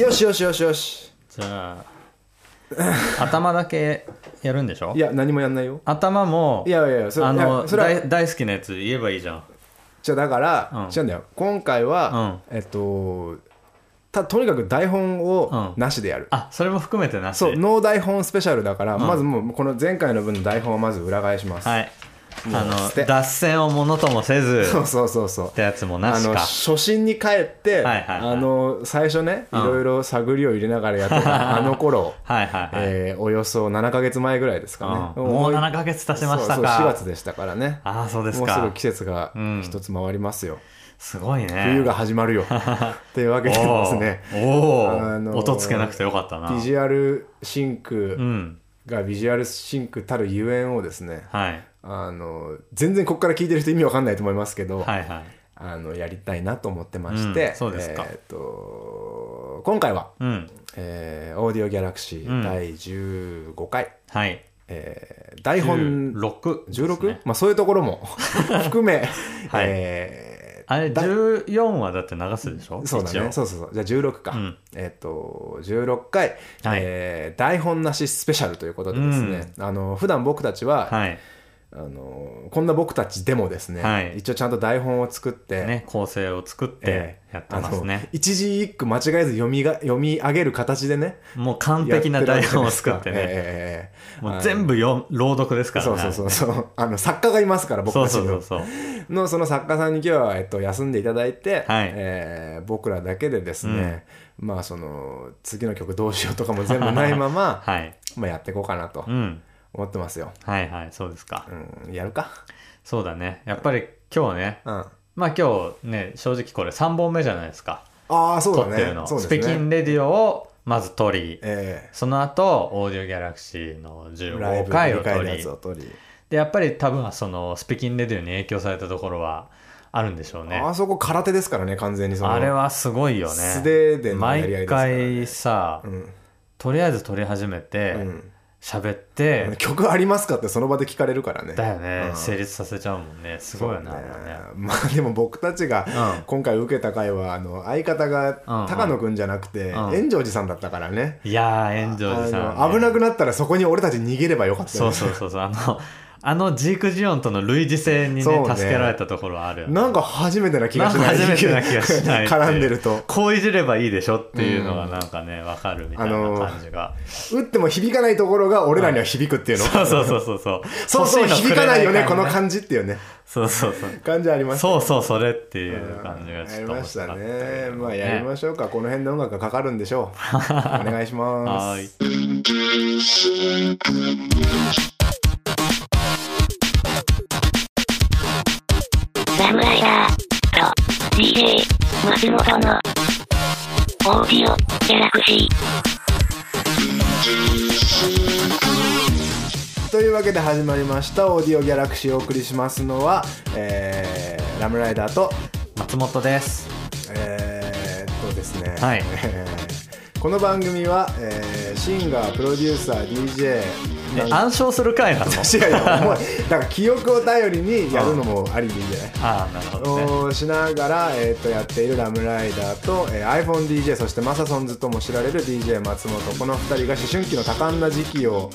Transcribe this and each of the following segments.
よしよしよしよし。じゃあ頭だけやるんでしょ？いや何もやんないよ。頭もいやいやいやそれいあのやそれは大大好きなやつ言えばいいじゃん。じゃあだから、うん。違うんだよ。今回は、えっとたとにかく台本をうん。なしでやる、あそれも含めてなし。そうノー台本スペシャルだから、ん。まずもうこの前回の分の台本をまず裏返します、はいあの脱線をものともせず そうそうそうそう。ってやつもなあのしか初心に帰って、あの最初ねいうん。ろいろ探りを入れながらやってた あの頃、はいはえーおよそ7か月前ぐらいですかね、うん。もう7ヶ月経ちましたか。そうそう4月でしたからね。ああそうですもうすぐか季節がうん一つ回りますよ、すごいね。冬が始まるよ。というわけでですね。おー。お音つけなくてよかったな。ビジュアルシンクうん。がビジュアルシンクたるゆえんをですねはいあの全然ここから聞いてる人意味わかんないと思いますけど、はいはい。あのやりたいなと思ってまして、うんそうですか。えーっと今回は、うん。えーオーディオギャラクシーうん。第15回、はい。えー台本16 16、まあ、そういうところも 含め、はい。えーあれだ14はだって流すでしょ？そうだね。そうそうそう。じゃあ16か、うん。えっ、と16回、はい。えー台本なしスペシャルということでですね、あの普段僕たちは、はいあのこんな僕たちでもですね、はい。一応ちゃんと台本を作って、ね構成を作ってえーやってますあのね、一字一句間違えず読みが読み上げる形でねもう完璧な台本を作ってね、えーもう全部よ朗読ですからね。そうそうそうそう。あの作家がいますから僕たちの。そうそうそうのその作家さんに今日は、えっと、休んでいただいて、はい。えー僕らだけでですね、まあその次の曲どうしようとかも全部ないまま、はい。まあ、やっていこうかなと。うん思ってますよ、はいはいそうですか、うん、やるか。そうだね。やっぱり今日ねうん。まあ今日ね正直これ3本目じゃないですか。ああそう撮ってるの、だね。スペキンねレディオをまず撮り。えその後オーディオギャラクシーのーライ15ブ回を撮振り。撮り、でやっぱり多分そのスペキンレディオに影響されたところはあるんでしょうね。あそこ空手ですからね完全にその。あれはすごいよね。素手でのやり合い毎ですからね。回さ、うん。とりあえず撮り始めてうん喋、って。曲ありますかってその場で聞かれるからね。だよね、うん。成立させちゃうもんね。すごいよね。ね。まあでも僕たちがうん。今回受けた回はあの相方が高野くんじゃなくてうん。炎上寺さんだったからね。いやー炎上寺さん、ね、危なくなったらそこに俺たち逃げればよかったよね。そうそうそうそう。あのあのジークジオンとの類似性にねそうね。助けられたところはあるよね。なんか初めてな気がしない。なんか初めてな気がしない。絡んでると。こういじればいいでしょっていうのがなんかねわかるみたいな感じが、打っても響かないところが俺らには響くっていうの。そうそうそうそうそう。そうそう欲しの響かないよねこの感じっていうねそうそうそう。感じありますそうそうそれっていう感じがやちょっと面りましたねまあやりましょうかこの辺で音楽がかかるんでしょう。お願いしますはーいムライダーと DJ 松本のオーディオギャラクシー。というわけで始まりましたオーディオギャラクシーをお送りしますのは、えーラムライダーと松本ですえーっとですね、はいえーこの番組は、えーシンガープロデューサー DJ え暗唱する回なの？違うよもうだから記憶を頼りにやるのもありでいいんじゃないああなるほどね。をしながら、えー、とやっているラムライダーと、えー iPhoneDJ そしてマサソンズとも知られる DJ 松本。この2人が思春期の多感な時期を、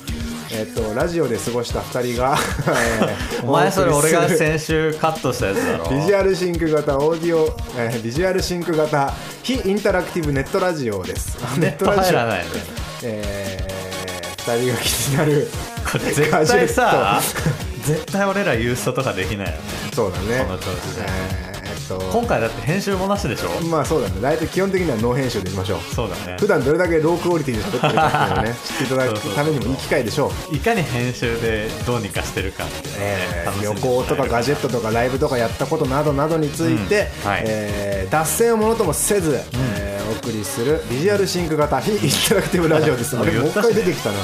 えー、とラジオで過ごした2人が、え ーお前それ俺が先週カットしたやつだろ。ビジュアルシンク型オーディオ、えービジュアルシンク型非インタラクティブネットラジオです。ネット入らないねえー、2人が気になるこれ絶対さ絶対俺らユーストとかできないよね。そうだね。この調子で。えーえっと今回だって編集もなしでしょ？まあそうだね。大体基本的にはノー編集でいきましょう。そうだね。普段どれだけロークオリティで喋ってるかっていうのをね 知っていただくためにもいい機会でしょう。いかに編集でどうにかしてるかってね楽しんで旅行とかガジェットとかライブとかやったことなどなどについて、うん。はい。えー脱線をものともせず、えーお送りするビジュアルシンク型非インタラクティブラジオですあれもう一回出てきたな、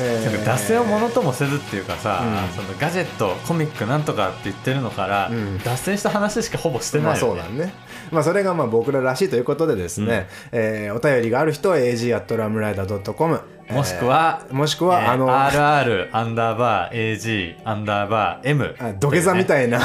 えー。をものともせずっていうかさ、うん。そのガジェットコミックなんとかって言ってるのから、ん。脱線した話しかほぼしてまあないよね、そうだね。まあそれがまあ僕ららしいということでですね、えーお便りがある人は ag.ramrider.com、もしくは、もしくは、えーあの RR アンダーバー AG アンダーバー M あ土下座みいたいな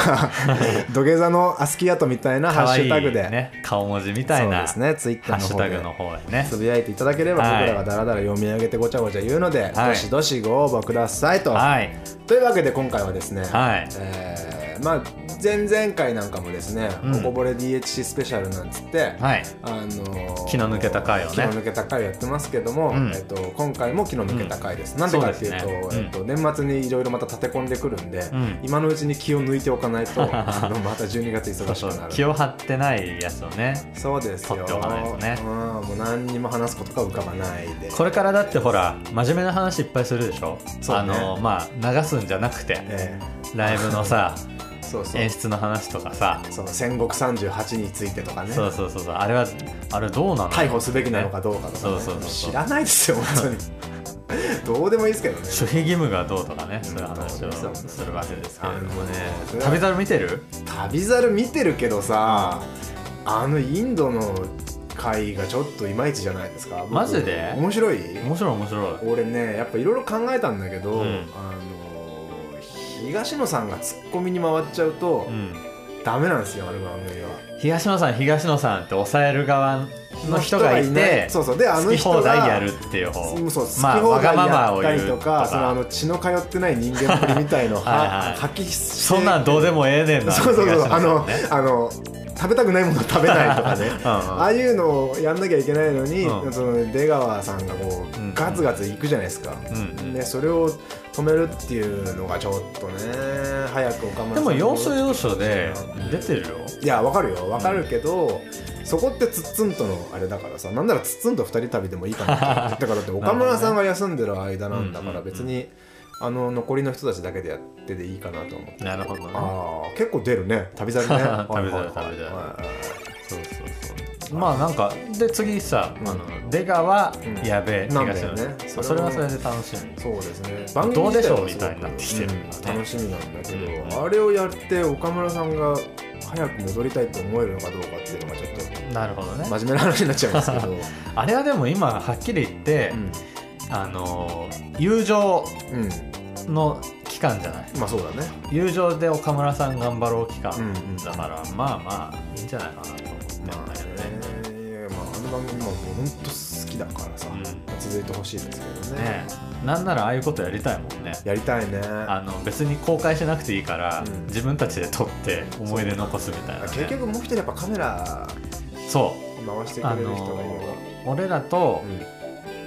土下座のアスキーアートみたいなハッシュタグで。ね顔文字みたいなそうですねツイッターの方で方へね。つぶやいていただければはい僕らがだらだら読み上げてごちゃごちゃ言うので、はい。どしどしご応募くださいと、はい。というわけで今回はですね、はい。えーまあ前々回なんかもですね、うん。おこぼれ DHC スペシャルなんつって、はい。あのー気の抜けた回をね。気の抜けた回をやってますけども、うん。えっと今回も気の抜けた回です、なんでかっていうとね。えっと年末にいろいろまた立て込んでくるんで、ん。今のうちに気を抜いておかないと あのまた12月忙しくなる。気を張ってないやつをね。そうですよ。取っておかないとね。うん、もう何にも話すことが浮かばないで。これからだってほら真面目な話いっぱいするでしょ？そうね。あのまあ流すんじゃなくて。えライブのさえ そうそう。演出の話とかさ。その戦国38についてとかね。そうそうそうそう。あれはあれどうなの？逮捕すべきなのかどうかとか、ね、そうそうそうそう。知らないですよ本当に。どうでもいいですけどね。守秘義務がどうとかね。そういう話をす。るわけですけれどもね。旅猿見てる？旅猿見てるけどさあのインドの回がちょっといまいちじゃないですか。僕マジで？面白い？面白い面白い。俺ねやっぱいろいろ考えたんだけど、うん。あの東野さんがツッコミに回っちゃうと、うん。ダメなんですよあの番組は。東野さん東野さんって抑える側の人がいてそうそう。であ好きの人が放題やるっていう方。そうまあわがままを言うとりとかそのあかの血の通ってない人間っぷりみたいのをはいはい。は発揮してそんなんどうでもええねんなそうそうそう。東野さんあのねあの食べたくないもの食べないとかね。ああいうのをやんなきゃいけないのに、うん。その出川さんがこう、うんガツガツいくじゃないですか、うんうん。でそれを止めるっていうのがちょっとね早く岡村さんでも要所要所で出てるよ。いやわかるよ。わかるけど、そこってツッツンとのあれだからさなんならツッツンと二人旅でもいいかなって だからだって岡村さんが休んでる間なんだから別にあの残りの人たちだけでやってでいいかなと思って。なるほどね。ああ結構出るね。旅猿ね。旅猿旅猿。そうそうそう。まあなんかで次さ、うん。あの出川、うんやべえなんだよね。東野まあそそれはそれで楽しみ。そうですね。どうでしょうみたいになってきてるね。うん楽しみなんだけど、うん。あれをやって岡村さんが早く戻りたいと思えるのかどうかっていうのがちょっなるほどね。と真面目な話になっちゃいますけど、あれはでも今はっきり言って、あの友情の期間じゃない？まあそうだね。友情で岡村さん頑張ろう期間、うんうんだからまあまあいいんじゃないかなと思ってるんだまあけどねまああの番組ももう本当好きだからさ、うん続いてほしいですけどねねなんならああいうことやりたいもんねやりたいねあの別に公開しなくていいから、うん自分たちで撮って思い出残すみたいな、ね、結局もう一人やっぱカメラそう回してくれる人がいれば、俺らとうん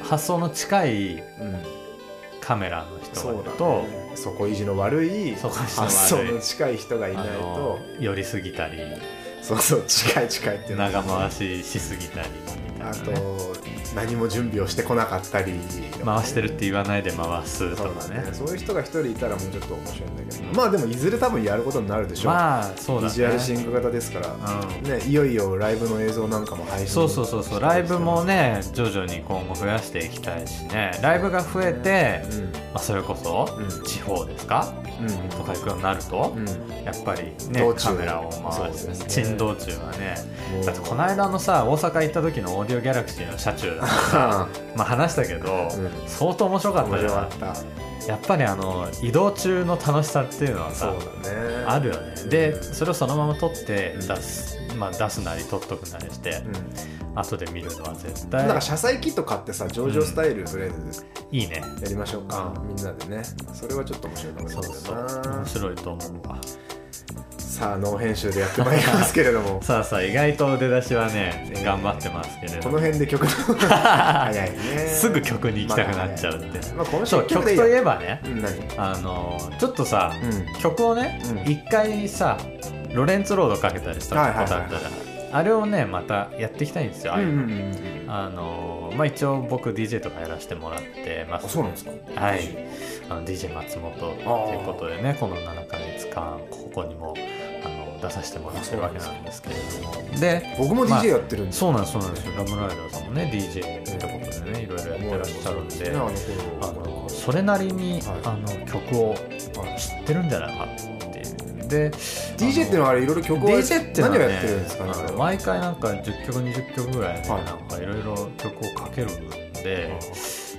発想の近いうんカメラの人がいると、ね。底意地の悪い発想の近い人がいないあとの寄りすぎたりそうそう近い近いっていう長回ししすぎたりみたあといな、ね、何も準備をしてこなかったり。回してるって言わないで回すとかね。そういう人が一人いたらもうちょっと面白いんだけど。まあでもいずれ多分やることになるでしょう、まあそうだね。ビジュアルシンク型ですから、うん。ね、いよいよライブの映像なんかも配信そうそうそうそう。ライブもね徐々に今後増やしていきたいしね。ライブが増えて、うん。まあ、それこそうん。地方ですか、うん。とか行くようになると、うん。やっぱりねカメラを回す。珍道中はね。だってこの間のさ大阪行った時のオーディオギャラクシーの車中だ まあ話したけど、うん。相当面白かった面じゃん白かった。やっぱりあの移動中の楽しさっていうのはさそうだね。あるよね。でうん。それをそのまま撮ってうん。出す、まあ、出すなり撮っとくなりして、後で見るのは絶うん、対なんか車載キット買ってさ上場スタイルとりあえずいいね。やりましょうか、みんなでね。それはちょっと面白いかもしそうれないそうな面白いと思うわさあノー編集でやってまいりますけれども。さあさあ意外と出だしはね頑張ってますけれどこの辺で曲の 早いね。すぐ曲に行きたくなっちゃうって、まあ今週そう曲といえばねうん何？あのちょっとさ、うん。曲をねうん。一、回さロレンツロードかけたりしたことあったじゃんあれをねまたやっていきたいんですよ、ああいうの。あのまあ一応僕 DJ とかやらせてもらってます。あそうなんですか？はい。あの DJ 松本ということでねこの7ヶ月間ここにも出させてもらってるわけなんですけれども。で僕もまあ DJ やってるんですそうなんですそうなんです。よラムライダーさんもね DJ ってことでねいろいろやってらっしゃるんであの頃あのそれなりに、はい。あの曲を知ってるんじゃないかっていう。で DJ っていうのはあれいろいろ曲を DJ って何をやってるんですかね毎回なんか10曲20曲ぐらいではい。なんかいろいろ曲をかけるんで、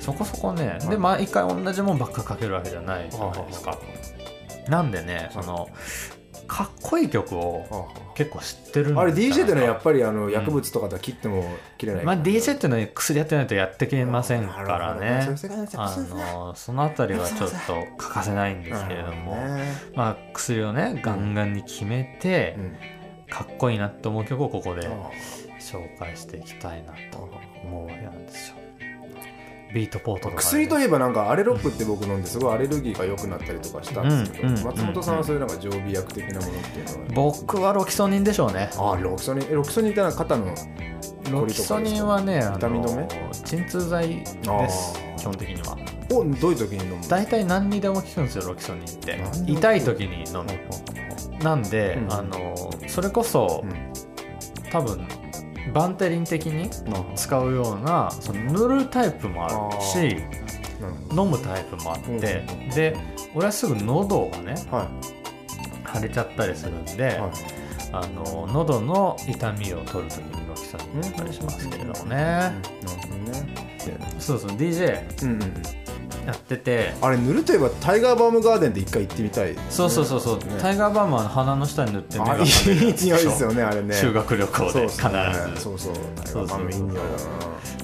そこそこね、で毎回同じもんばっかかけるわけじゃないじゃないですか、なんでねそのかっこいい曲を結構知ってるんあれ DJ ってのはやっぱぱりあの薬物とかとは切っても切れないまあ、DJ ってのは薬やってないとやってけませんからね。あのそのあたりはちょっと欠かせないんですけれども、まあ、薬をねガンガンに決めて、うん。かっこいいなって思う曲をここであ紹介していきたいなと思うわけなんですよビートポートとかね、薬といえばなんかアレロップって僕飲んですごいアレルギーが良くなったりとかしたんですけど、うんうん松本さんはそういうなんか常備薬的なものっていうのは、僕はロキソニンでしょうね。ああロキソニンえロキソニンってのは肩のロキソニンはねあ痛み止め？の鎮痛剤です基本的には。をどういう時に飲む大体何にでも効くんですよロキソニンって。痛い時に飲む。なんで、うん。あのそれこそ、多分バンテリン的に使うようなその塗るタイプもあるし飲むタイプもあって、うんで俺はすぐ喉がねどはい。腫れちゃったりするんで、はい。あの喉の痛みを取る時にロキソニン飲んだりしますけれどもね、なるほどね。そうそう DJ うんうんうんやってて。あれ塗るといえばタイガーバームガーデンで一回行ってみたいね、そうそうそうそう、ね。タイガーバームは鼻の下に塗って目いい匂いですよねあれね。修学旅行で必ず。そうそう。そうタイガーバームいい匂いだ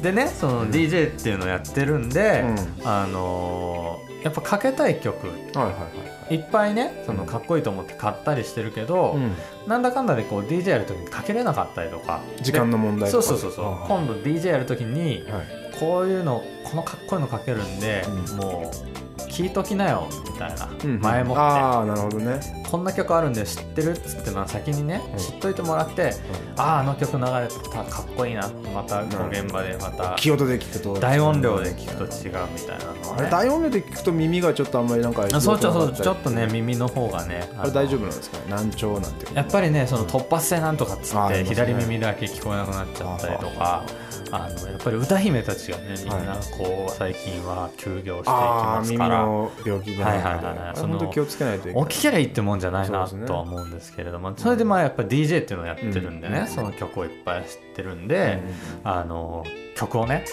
でねその DJ っていうのをやってるんで、うあのーやっぱかけたい曲。なはいはいはい。いっぱいねそのかっこいいと思って買ったりしてるけど、はい、うん。なんだかんだでこう DJ やる時にかけれなかったりとか。時間の問題とか。そうそうそうそう。あ今度 DJ やる時にはいこういうのこのかっこいいのかけるんで、うん。もう聞いときなよみたいな、うん前もって。ああなるほどね。こんな曲あるんで知ってるっつってまあ先にね、うん。知っといてもらって、あああの曲流れてたかっこいいな。またこう現場でまた。気音で聞くと。大音量で聞くと違うみたいなのをね。あれ大音量で聞くと耳がちょっとあんまりなんかあそうちょそうちょっとね耳の方がねあれ大丈夫夫なんですかね難聴なんていうのやっぱりねその突発性なんとかっつってね。左耳だけ聞こえなくなっちゃったりとかあのやっぱり歌姫たちがねみんなはこう最近は休業していきますからの病気でなんかはいはいはい。本当気をつけないといけない。起ききゃいいってもんじゃないなとは思うんですけれどもそれでまあやっぱり DJ っていうのをやってるんでね。うんその曲をいっぱい知ってるんであの曲をね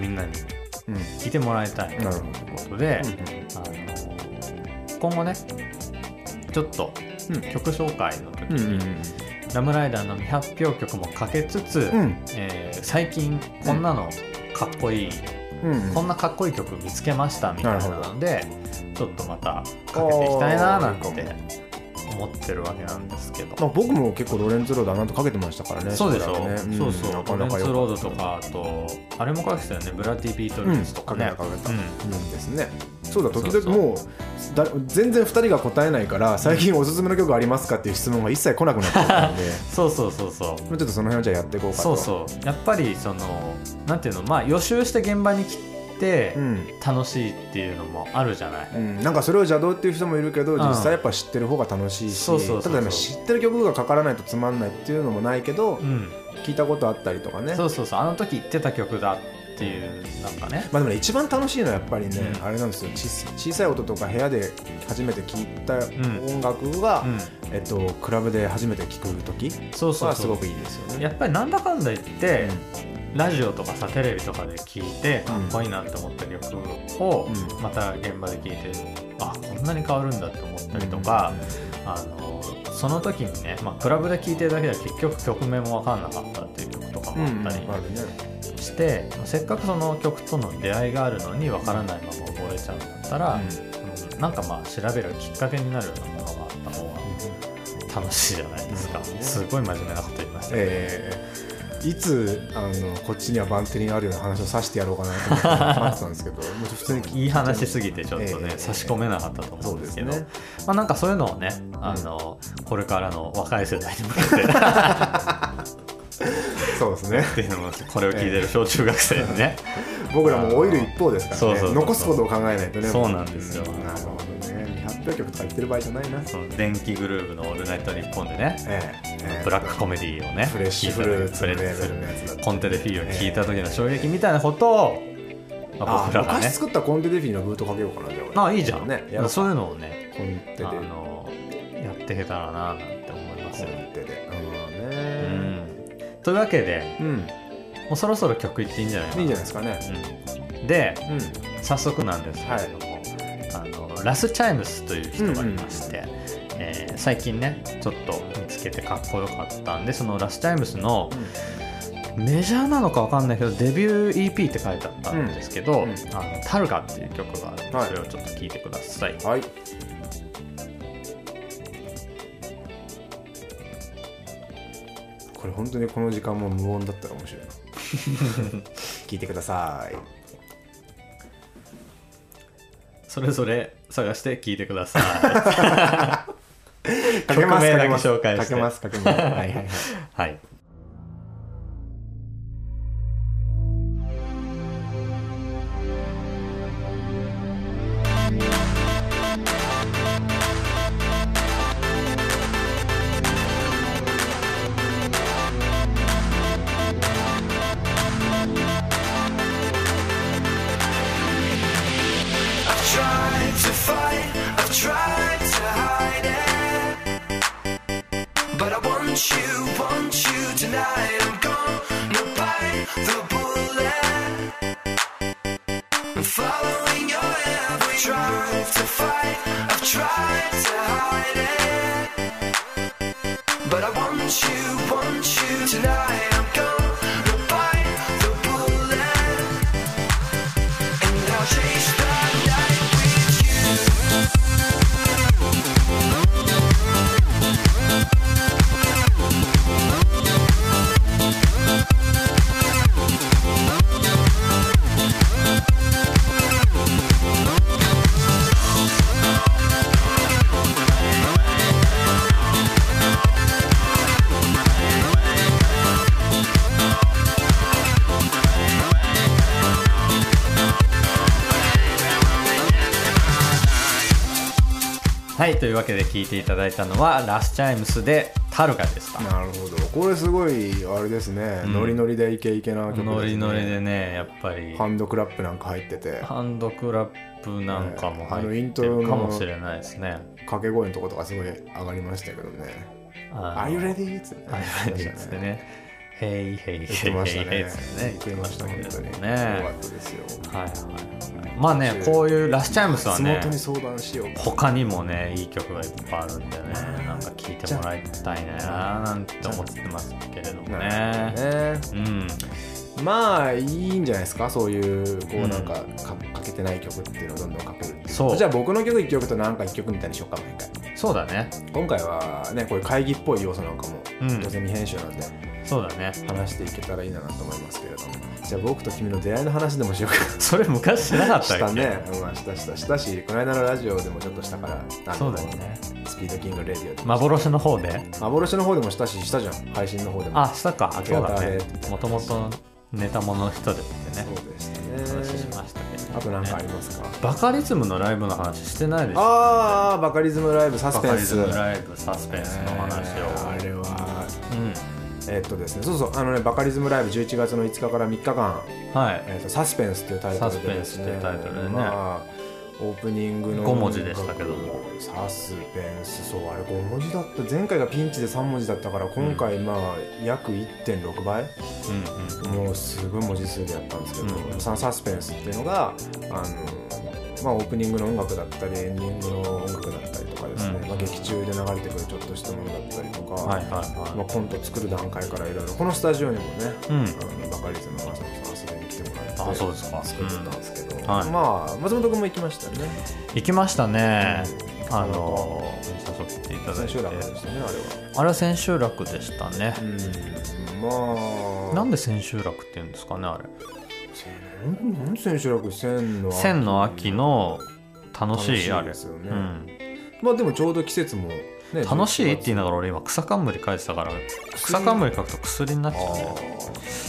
みんなにうん聴いてもらいたいということでど。あの今後ねちょっとうん。曲紹介の時にラムライダーの未発表曲もかけつつ、うん。えー最近こんなのかっこいい、うん。うんこんなかっこいい曲見つけましたみたいなのでちょっとまたかけていきたいななんて思ってるわけなんですけど、まあ、僕も結構ロレンツロードあなんとかけてましたからねそうでしょ、ね。ん。そうそう。なかロレンツなか良かったロードとかあとあれもかけてたよね。ブラッディ・ビートルーツとかね、うん。かけたうんですねそうだ時々もうだ全然2人が答えないから最近おすすめの曲ありますかっていう質問が一切来なくなっちゃったんで。そうそうそうそう。ちょっとその辺をじゃあやっていこうかと。そうそう。やっぱりそのなんていうのまあ予習して現場に来てうん。楽しいっていうのもあるじゃない、うん、なんかそれを邪道っていう人もいるけど、ん。実際やっぱ知ってる方が楽しい。しそうそうそうそう。ただ知ってる曲がかからないとつまんないっていうのもないけど、うん、聞いたことあったりとかね。そうそうそう。あの時言ってた曲だっていうなんかね。まあでもね一番楽しいのはやっぱりね、うん。あれなんですよ。小小さい音とか部屋で初めて聴いたん。音楽が、うん。えっと、クラブで初めて聴く時そうそうそう。はすごくいいですよね。やっぱりなんだかんだ言って、ラジオとかさテレビとかで聞いてかっこいいなって思った曲を、うん。また現場で聞いてあこんなに変わるんだって思ったりとか、あのその時にね、まあ、クラブで聴いてるだけでは結局曲名も分かんなかったっていう曲とかうん、うん、もあったりあるね。して、せっかくその曲との出会いがあるのに分からないまま覚えちゃうんだったら、うん。なんかまあ調べるきっかけになるようなものがあった方が楽しいじゃないですか、うんすごい真面目なこと言いましたね、えーいつあのこっちにはバンテリンあるような話をさしてやろうかなと思ってたんですけど もう普通に聞いい話すぎてちょっとね、ええ差し込めなかったと思そううんでですすけどね。まあ、なんかそういうのをねあの、これからの若い世代に向けて そうですね。っていうのもこれを聞いてる小中学生にね、僕らも老いる一方ですからね。残すことを考えないとね。そうなんですよ。なるほどね。未発表曲とか言ってる場合じゃないな。その電気グルーヴの「オールナイトニッポン」でね、ええええ。ブラックコメディーをねフレッシュフルーツのレコンテでフィーを聞いた時の衝撃みたいなことを、まああ僕らがね。昔作ったコンテデフィのブートかけようかな。じゃああいいじゃん、ねそういうのをねコンテであのやっていけたらななんて思いますコよ、ね。ん、というわけでうん。もうそろそろ曲いっていいんじゃないかな。いいんじゃないですかね。うん。でうん。早速なんですけれども、あのラス・チャイムスという人がいまして、えー最近ねちょっと見つけてかっこよかったんでそのラス・チャイムスのメジャーなのかわかんないけどデビュー EP って書いてあったんですけど「うん。うん。あのタルガ」っていう曲があるんで、はい。それをちょっと聞いてください。はいこれ本当にこの時間も無音だったら面白いな。聞いてください。それぞれ探して聞いてください。かけますかけます。かけますかけます。はいはいはい。はい。Tried to fight, I've tried to hide it. But I want you, want you tonight. I'm gonna bite the bullet. Following your every tried to fight, I've tried to hide it. はいというわけで聞いていただいたのはラスチャイムスでタルガでした。なるほど。これすごいあれですね、うん。ノリノリでイケイケな曲です、ね、ノリノリでねやっぱり。ハンドクラップなんか入ってて。ハンドクラップなんかも入ってイントロのるかもしれないですね。掛け声のとことかすごい上がりましたけどね「あ Are you ready?」っつってね「ヘイヘイ言ってヘイヘイヘイ」ましたねっつってね言ってました本当によかったですよはいはいはいまあねこういうラスチャイムスはね松本に相談しよう他にもねいい曲がいっぱいあるんでねなんか聴いてもらいたいななんて思ってますけれどもねねうんまあいいんじゃないですかそういうこうなんかかかけてない曲っていうのをどんどんかけるっていうそうじゃあ僕の曲1曲となんか1曲みたいにしようか毎回そうだね今回はねこういう会議っぽい要素なんかもうんどうせ未編集なんでそうだね。話していけたらいいなと思いますけれども。じゃあ僕と君の出会いの話でもしようか。それ昔しなかったっけ？したね、うん、したしたしたしこの間のラジオでもちょっとしたからそうだよね。スピードキングレディオで幻の方で？幻の方でもしたししたじゃん配信の方でも。あしたか。明け方ねもともとネタものの人でってね。そうでした話しねましたけど、ね、あと何かありますか、バカリズムのライブの話してないでしょああバカリズムライブサスバカリズペンスムライブサスペンスの話えーあを、れは。うんえっとですねそうそうあのねバカリズムライブ11月の5日から3日間、はい。えー、とサスペンスっていうタイトルでですね。まあオープニングの5文字でしたけども。サスペンス。そうあれ5文字だった。前回がピンチで3文字だったから今回まあ約1.6倍、うんうん。もうすごい文字数でやったんですけど、うんサスペンスっていうのがあのまあ、オープニングの音楽だったりエンディングの音楽だったりとかですね、うん。まあ、劇中で流れてくるちょっとしたものだったりとか、はいはい。まあ、はコント作る段階からいろいろ。このスタジオにもね、いうん。あのバカリズムの朝子さん遊びに来てもらってあそうですか。作ったんですけど、うん。はい。まあ松本君も行きましたよね。行きましたね。うん。あの誘っていただいて千秋楽でしたねあれは。あれは千秋楽でしたね。うん。まあ。なんで千秋楽って言うんですかねあれ千なんで千秋楽千の秋千の秋の楽しいあれ。ですよね。うん。まあでもちょうど季節もね楽しいって言いながらら俺今草冠書いてたから草冠書くと薬になっちゃう。ね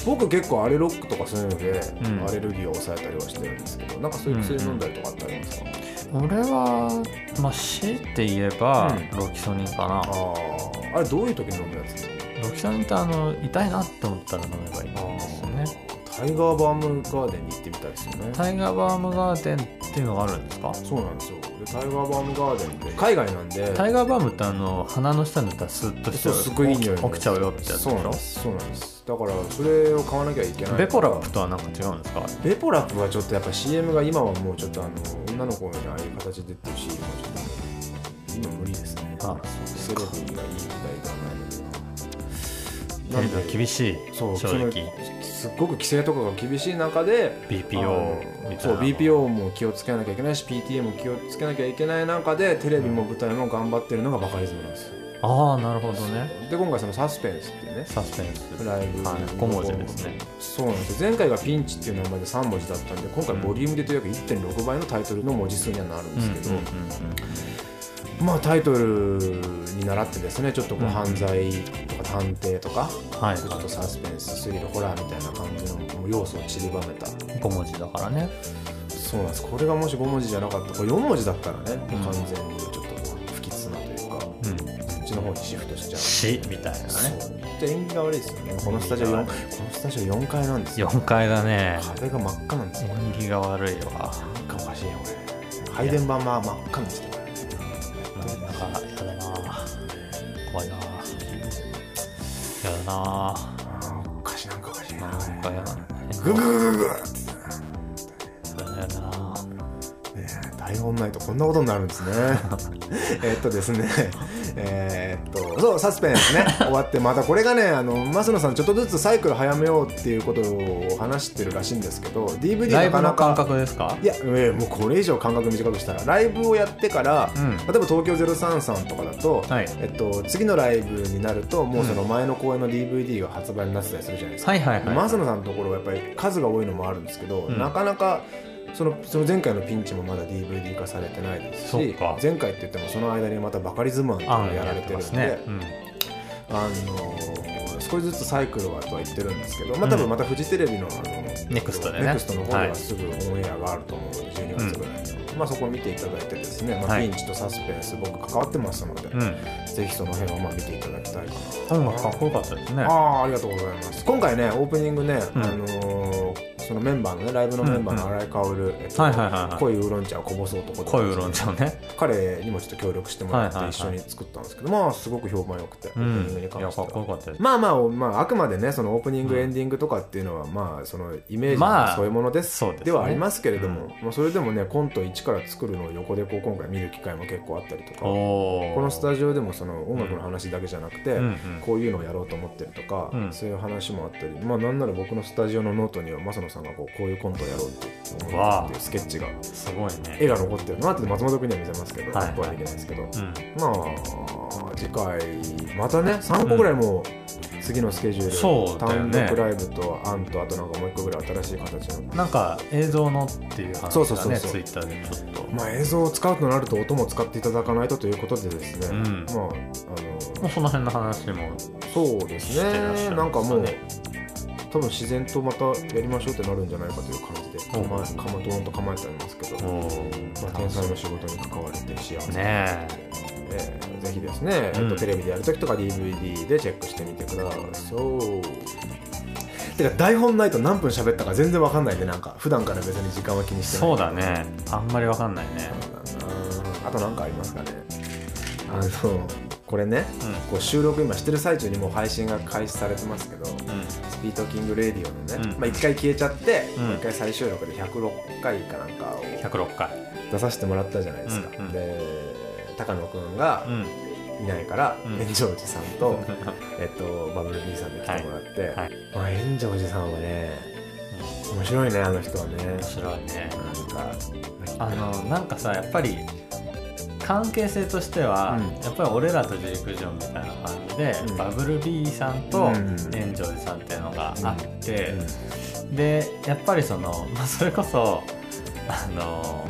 僕結構アレロックとかそういうので、ん。アレルギーを抑えたりはしてるんですけどなんかそういう薬飲んだりとかってありますか、俺はまあ強いて言えばうん。ロキソニンかな。あああれどういう時に飲むやつ？ロキソニンってあの痛いなって思ったら飲めばいいんですよねタイガーバームガーデンに行ってみたいですよね。タイガーバームガーデンっていうのがあるんですか？そうなんですよ。でタイガーバームガーデンって海外なんでタイガーバームってあの鼻の下に塗ったらスッとしてすごいいい匂いの起きちゃうよってやつそうなんです。そうなんです。だからそれを買わなきゃいけないベコラップとはなんか違うんですか？ベポラップはちょっとやっぱ CM が今はもうちょっとあの女の子にああいう形で出てる CM はちょっと今無理ですね。あテレビがいい時代ではな。いテレビは厳しいそう正直すっごく規制とかが厳しい中で BPO みたいな BPO も気をつけなきゃいけないし PTA も気をつけなきゃいけない中でテレビも舞台も頑張ってるのがバカリズムなんです。よああなるほどね。で今回そのサスペンスっていうねサスペンス。ライブはい。5文字ですね。そうなんですよ。前回がピンチっていう名前で3文字だったんで今回ボリュームでというわけ1.6倍のタイトルの文字数にはなるんですけど、まあタイトルに倣ってですねちょっとこううん。犯罪とか探偵とか、はい。ちょっとサスペンススリルホラーみたいな感じの要素を散りばめた。5文字だからね。そうなんです。これがもし5文字じゃなかったこれ4文字だったらね、うん完全にちょっとこう不吉なというかうん。そっちの方にシフトしちゃう。死みたいなね。そう。で縁起が悪いですよね。このスタジオ4このスタジオ4階なんですよ。4階だね。壁が真っ赤なんですよ。縁起が悪いわ。なんかおかしいよ配電盤は真っ赤なんですよやだな。おかしいなんかおかしいななんかやだグググググやだやだなねえ台本ないとこんなことになるんですね。えっとですね。えーっとそうサスペンスね。終わってまたこれがねあの増野さんちょっとずつサイクル早めようっていうことを話してるらしいんですけど DVD なかなか。の感覚ですか？いや、えーもうこれ以上間隔短くしたら。ライブをやってから、うん。例えば東京033とかだと、はい。えっと、次のライブになるともうその前の公演の DVD が発売になってたりするじゃないですか、はいはいはい。増野さんのところはやっぱり数が多いのもあるんですけど、うん。なかなかそのその前回のピンチもまだ DVD 化されてないですし前回って言ってもその間にまたバカリズムマンとかあやられてるんで、ますね、うん。あのー少しずつサイクルはとは言ってるんですけど、まあ、多分またフジテレビのあのネクストでね。ネクストの方でははいすぐオンエアがあると思うので12月ぐらいに、まあ、そこを見ていただいてですね、まあ、はい。ピンチとサスペンス僕関わってますので、うん。ぜひその辺をまあ見ていただきたいかなかっこよかったですね。ああありがとうございます。今回ねオープニングね、うん。あのーそのメンバーのねライブのメンバーの新井薫、えっとはいはいはいはい。濃いウーロン茶をこぼす男で恋うろんちゃんね。彼にもちょっと協力してもらって一緒に作ったんですけど、まあすごく評判良くて、オープニングに関してはまあまあ、まあ、あくまでねそのオープニング、エンディングとかっていうのはまあそのイメージまあのそういうものです,、ですね。ではありますけれども、まあ、それでもねコント一から作るのを横でこう今回見る機会も結構あったりとかこのスタジオでもその音楽の話だけじゃなくて、こういうのをやろうと思ってるとか、うん。そういう話もあったりまあなんなら僕のスタジオのノートには升野さんがこうこういうコントをやろうっていうスケッチが。すごいね。絵が残ってるの後で松本君には見せますけど、はいここはできないですけど、うん。まあ次回またね3個ぐらいもう次のスケジュール、そう単独ライブとアンとあとなんかもう1個ぐらい新しい形の。なんか映像のっていう話がねそうそうそうツイッターでちょっと。まあ映像を使うとなると音も使っていただかないとということでですね、うん。まああのもうその辺の話もそうですね。なんかもう多分自然とまたやりましょうってなるんじゃないかという感じでお構えかまドーンと構えてありますけど、おまあ、ー天才の仕事に関われて幸せねえ。ーぜひですね、うん。えっと、テレビでやるときとか DVD でチェックしてみてください。てか台本ないと何分喋ったか全然わかんないでなんか普段から別に時間は気にしてない。そうだね。あんまりわかんないね。あと何かありますかね。あのこれねうこう収録今してる最中にもう配信が開始されてますけどんうんスピートキングレディオのね、うん。まあ、1回消えちゃって、うん。もう1回再収録で106回かなんかを106回。出させてもらったじゃないですか、うんうん。で高野くんがうん。いないから、うん。炎上寺さんと、えっと、バブル B さんで来てもらって、はい。まあ、炎上寺さんはね面白いねあの人はね。面白いね。なんかあのなんかさやっぱり関係性としては、うん。やっぱり俺らとジェイク・ジョンみたいな感じで、うん。バブル B さんとうん。炎上寺さんっていうのがあって、うん。でやっぱりその、まあ、それこそあの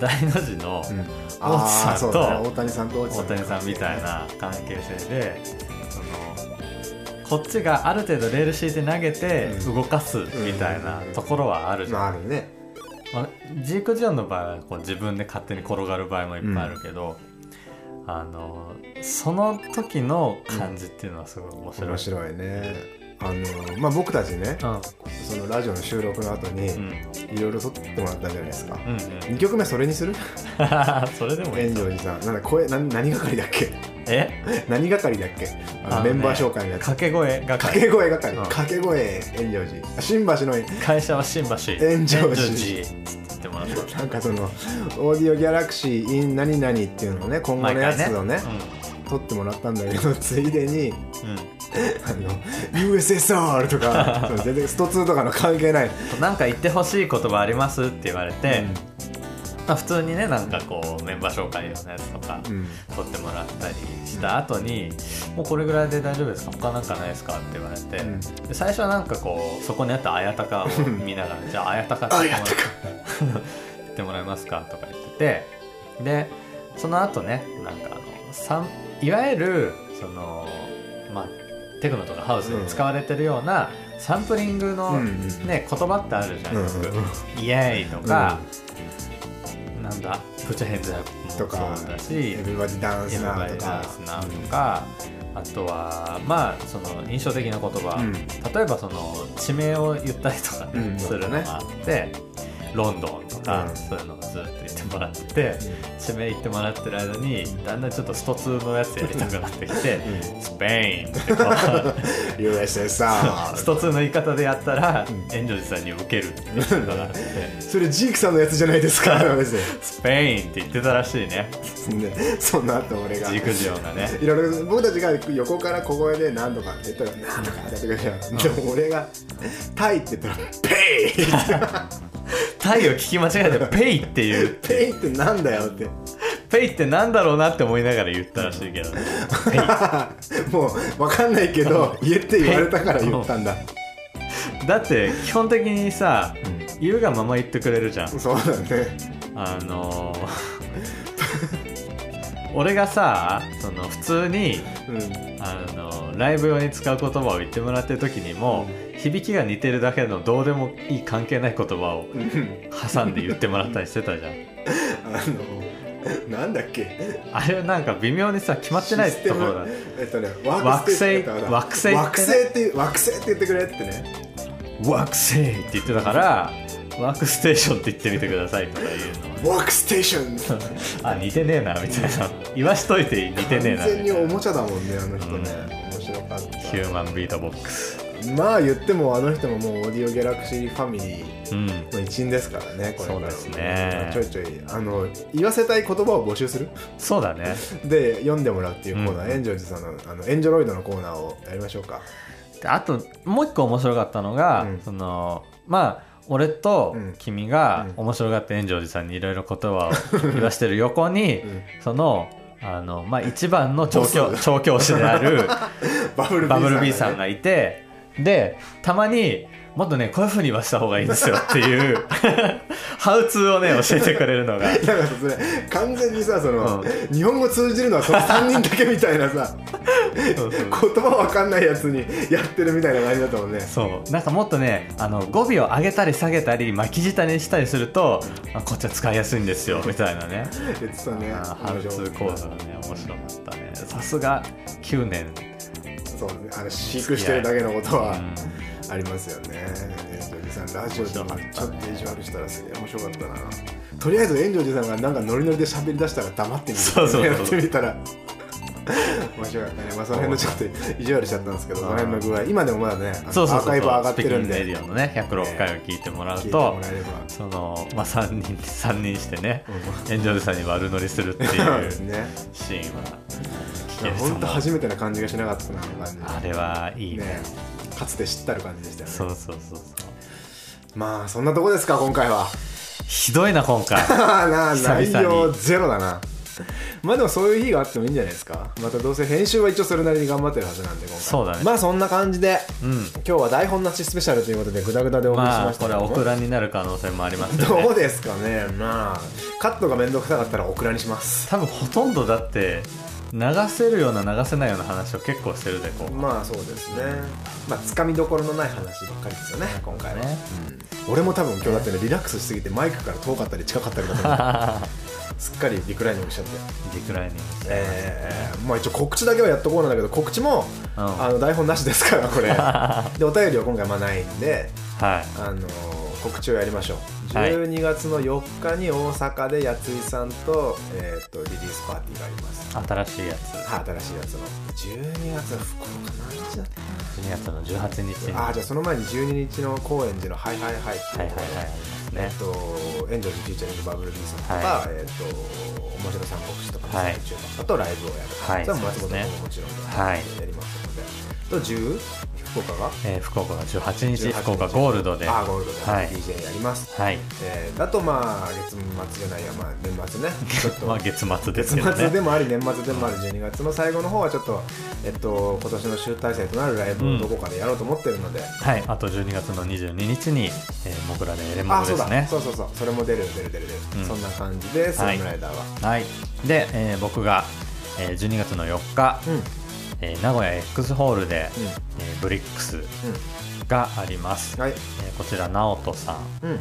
大の字のうん。大津さんと大谷さんと大谷さんみたいな関係性でそのこっちがある程度レール敷いて投げてうん。動かすみたいなところはあるじゃん。まああるね。まあ、ジーク・ジョンの場合はこう自分で勝手に転がる場合もいっぱいあるけど、あのその時の感じっていうのはすごい面白い。面白いね。あのまあ僕たちねうん。そのラジオの収録の後にうん。いろいろ撮ってもらったじゃないですか、うんうん。2曲目それにする？それでもいい。炎上寺さん。なんだ声な何係だっけ？え？何係だっけ？あのねメンバー紹介のやつ。掛け声が掛け声係、うん。掛け声炎上寺。新橋の会社は新橋。炎上寺炎上寺ってもらったなんかそのオーディオギャラクシー in 何々っていうのをね今後のやつをね撮ってもらったんだけどついでにうん、うんあの USSR とか 全然スト2とかの関係ない。なんか言ってほしい言葉ありますって言われて、まあ、普通にねなんかこうメンバー紹介のやつとかうん。撮ってもらったりした後に「もうこれぐらいで大丈夫ですか？他なんかないですか?」って言われて、うん。で最初はなんかこうそこにあった綾鷹を見ながら「じゃあ綾鷹って言って 言ってもらえますか?」とか言っててでその後ねなんかあのいわゆるそのまあテクノとかハウスで使われてるようなサンプリングの、うんうんね言葉ってあるじゃんよくうんうん「イエーイ!」とか、なんだ「プチヘンズアップ」とか。もそうだし。エバディダ「ンスナーとか。ダンスナウ」とか、あとはまあその印象的な言葉、うん。例えばその地名を言ったりとかするのがあって、ロンドンとか、うん。そういうのをずっと言ってもらってて、地名言ってもらってる間にだんだんちょっとスト2のやつやりたくなってきて、スペインってこう USSR スト2の言い方でやったら、炎上寺さんに受けるっていうのがあって。それジークさんのやつじゃないですかスペインって言ってたらしいね。でその後俺が。ジクジオがね。いろいろ僕たちが横から小声で何とかって言ったら何とかやってくれるじゃんでも俺がタイって言ったらペイタイを聞き間違えてペイっていう。ペイってなんだよって。ペイってなんだろうなって思いながら言ったらしいけど。ねもう分かんないけど言えって言われたから言ったんだ。だって基本的にさ、言うがまま言ってくれるじゃん。そうだね。あのー俺がさその普通にうん。あのライブ用に使う言葉を言ってもらってる時にも、響きが似てるだけのどうでもいい関係ない言葉を挟んで言ってもらったりしてたじゃん。あのなんだっけ？あれなんか微妙にさ決まってないところだ。えっとね惑星惑星惑星って惑星って言ってくれってね。惑星って言ってたからワークステーションって言ってみてくださいとか言うの。ワークステーション。あ似てねえなみたいな。言わしといて似てねえな完全におもちゃだもんねあの人ね、面白かっヒューマンビートボックス。たまあ言ってもあの人ももうオーディオギャラクシーファミリーうん。の一員ですからねこれそうですね。ちょいちょいあの言わせたい言葉を募集する？そうだね。で読んでもらうっていうコーナー、うん。エンジョージさんのあのエンジョロイドのコーナーをやりましょうか。であともう一個面白かったのが、うん。そのまあ俺とうん。君がうん。面白がって炎上寺さんにいろいろ言葉を言わしてる横に、ん。そのあの、まあ、一番の調教調教師である バブル B バブル B さんがいてでたまにもっとねこういうふうに言わした方がいいんですよっていう ハウツーをね教えてくれるのが。なんかさそれ完全にさその、う日本語通じるのはその 3人だけみたいなさ言葉わかんないやつにやってるみたいな感じだったもんね。そう。なんかもっとねあの語尾を上げたり下げたり巻き舌にしたりするとあこっちは使いやすいんですよみたいなね。言ってたね。あハウツー講座がね面白かったね。さすが9年そうね。あの飼育してるだけのことはうん。ありますよね。エンジョージさんラジオでもちょっと意地悪したらすげえ面白かったな。とりあえずエンジョージさんがなんかノリノリで喋り出したら黙ってみる そうそうそう。やってみたら。面白かったね。まあその辺のちょっと意地悪しちゃったんですけどその辺の具合。今でもまだねあのそうそうそう。アーカイブ上がってるんスピキングレデで。ィオのね106回を聞いてもらう。と、えればその、まあ、3人三人してねうエンジョさんに悪乗りするってい そうシーンは聞けると本当初めてな感じがしなかったなあれはいいね。ねかつて知ったる感じでしたよね。そうそうそうそう。まあそんなとこですか今回は。ひどいな今回。な内容ゼロだな。まあでもそういう日があってもいいんじゃないですか。またどうせ編集は一応それなりに頑張ってるはずなんで今回。そうだね。まあそんな感じでうん。今日は台本なしスペシャルということでグダグダでお送りしまあましたけども。これはオクラになる可能性もありますよね。どうですかね。まあカットが面倒くさかったらオクラにします。多分ほとんどだって流せるような流せないような話を結構してるでこう。まあそうですね。まあつかみどころのない話ばっかりですよね今回は、ね。俺も多分今日だってねリラックスしすぎてマイクから遠かったり近かったりだと思う すっかりリクライニングしちゃって。リクライニングしてえーまあ一応告知だけはやっとこうなんだけど告知も、うん。あの台本なしですからこれ。でお便りは今回まあないんではい。あの告知をやりましょう。はい12月の4日に大阪でやついさんと,、えー、とリリースパーティーがあります。新しいやつ。はい新しいやつの。12月の福岡何日だった12月の18日に。あーじゃあその前に12日の高円寺のハイハイハイっていう。ところで、はいはいえっと、エンジョイズ・フューチャリング・バブル・ビーさんとか、はえっと、面白三国志とかのはい。最中とかとライブをやる、はいそれは松本ももちろんはいやりますので、と10福岡が？えー福岡が18日18福岡ゴールドで。あーゴールドで。はい。DJ やります、はい。えー、だとまあ月末じゃないや、まあ、年末ね。ちょっとまあ月末です月けどね。末でもあり年末でもある。12月の最後の方はちょっと、えっと、今年の集大成となるライブをどこかでやろうと思ってるので、はい。あと12月の22日に、えー、モグラでエレモあそうだ、グですねそうそうそう。それも出る出る出る出る、うん。そんな感じでスラムライダーは、はい。で、えー僕が、えー12月の4日、うんうんえー名古屋 X ホールで、えーブリックスがあります、はい。えーこちら直人さんうん。うん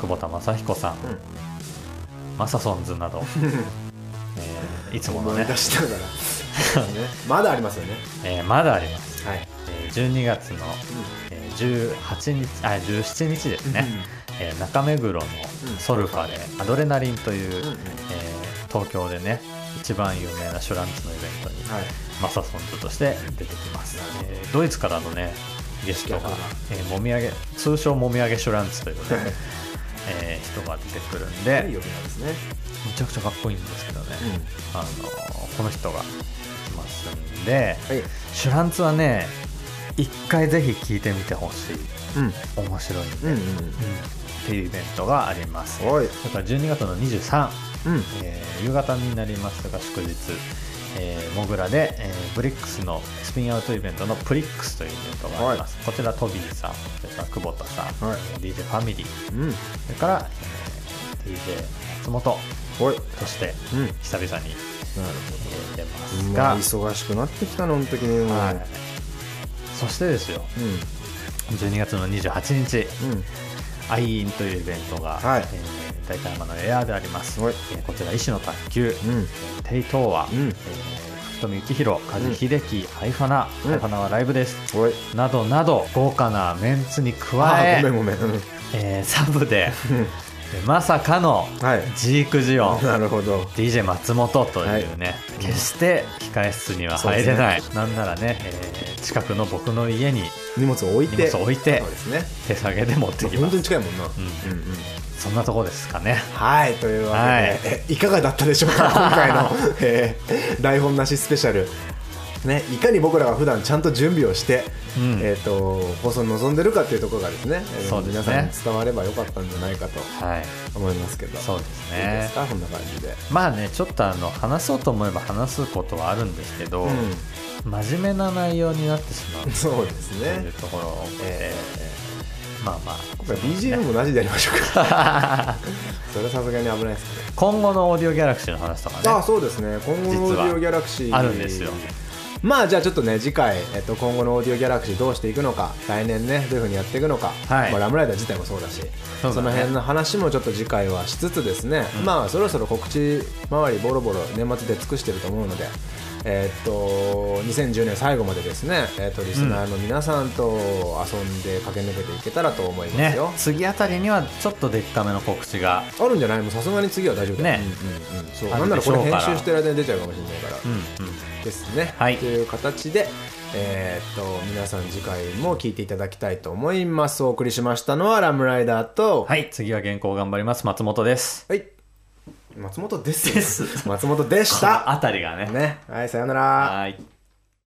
久保田正彦さん、マサソンズなど、えーいつものね。まだありますよね。えーまだあります、はい、えー12月の、えー18日あ17日ですね、えー中目黒のソルファでアドレナリンという、うんうん。えー東京でね一番有名なシュランツのイベントに、はい。マサソンズとして出てきます、えードイツからのねゲストがえーもみあげ通称もみあげシュランツというね、えー人が出てくるんでいい呼び名ですね、めちゃくちゃかっこいいんですけどね、うん。あのこの人が来ますんではい。シュランツはね一回ぜひ聞いてみてほしい。うん。面白いんで、うんうんっていうイベントがあります。おい。それから12月の23、うん。えー夕方になりますが祝日、えー、モグラで、えーブリックスのスピンアウトイベントのプリックスというイベントがあります、こちらトビーさんそれから久保田さん、はい。えー DJ ファミリー。うん。それから、えー DJ 松本。おい。としてうん。久々に、えー出ますが、まあ忙しくなってきたの本当にはい、そしてですよ。12月の28日うんうん。アイインというイベントが、はい。えー大体山のエアーであります、はい。えーこちら医師の卓球、うん。えーテイトーワ、うん。えー福富幸宏梶秀樹、ハイファナ、うイファナはライブです。などなど豪華なメンツに加あえーごめんごめん。うんえーサブでえーまさかのはい。ジークジオンなるほど。DJ 松本というね、決して控え室には入れない、なんならね、えー近くの僕の家に荷物を置いて。荷物を置いてそうですね。手下げで持ってきま本当にす近いもんな、んうんうんそんなとこですかね。はいというわけで、はい。えいかがだったでしょうか 今回の、えー台本なしスペシャル。ね、いかに僕らが普段ちゃんと準備をして、うん。えー、と放送に臨んでるかっていうところがですねえーそうですね。皆さんに伝わればよかったんじゃないかとはい。思いますけど。そうですいいでねすか？こんな感じで、まあねちょっとあの話そうと思えば話すことはあるんですけど、う真面目な内容になってしまうん、そうですというね。ところが多くて、えまあまあ。今回 BGM もなしでやりましょうか。それはさすがに危ないですね。今後のオーディオギャラクシーの話とかね。あそうですね。今後のオーディオギャラクシー。あるんですよ。まあじゃあちょっとね次回、えっと、今後のオーディオギャラクシーどうしていくのか来年ねどういうふうにやっていくのか、はい。まあ、ラムライダー自体もそうだしその辺の話もちょっと次回はしつつですね、うん。まあそろそろ告知周りボロボロ年末で尽くしてると思うのでえっと2010年最後までですね、えっとリスナーの皆さんと遊んで駆け抜けていけたらと思いますねよ、次あたりにはちょっとでっかめの告知が。あるんじゃない？もうさすがに次は大丈夫ね。うんうんうん、そう。なんならこれ編集してる間に出ちゃうかもしれないから、うんうん。ですね、はい。という形で、えーっと皆さん次回も聞いていただきたいと思います。お送りしましたのはラムライダーと。はい。次は原稿頑張ります。松本です。はい松本ですです。松本でした。あたりがね。ね。はいさよなら。はい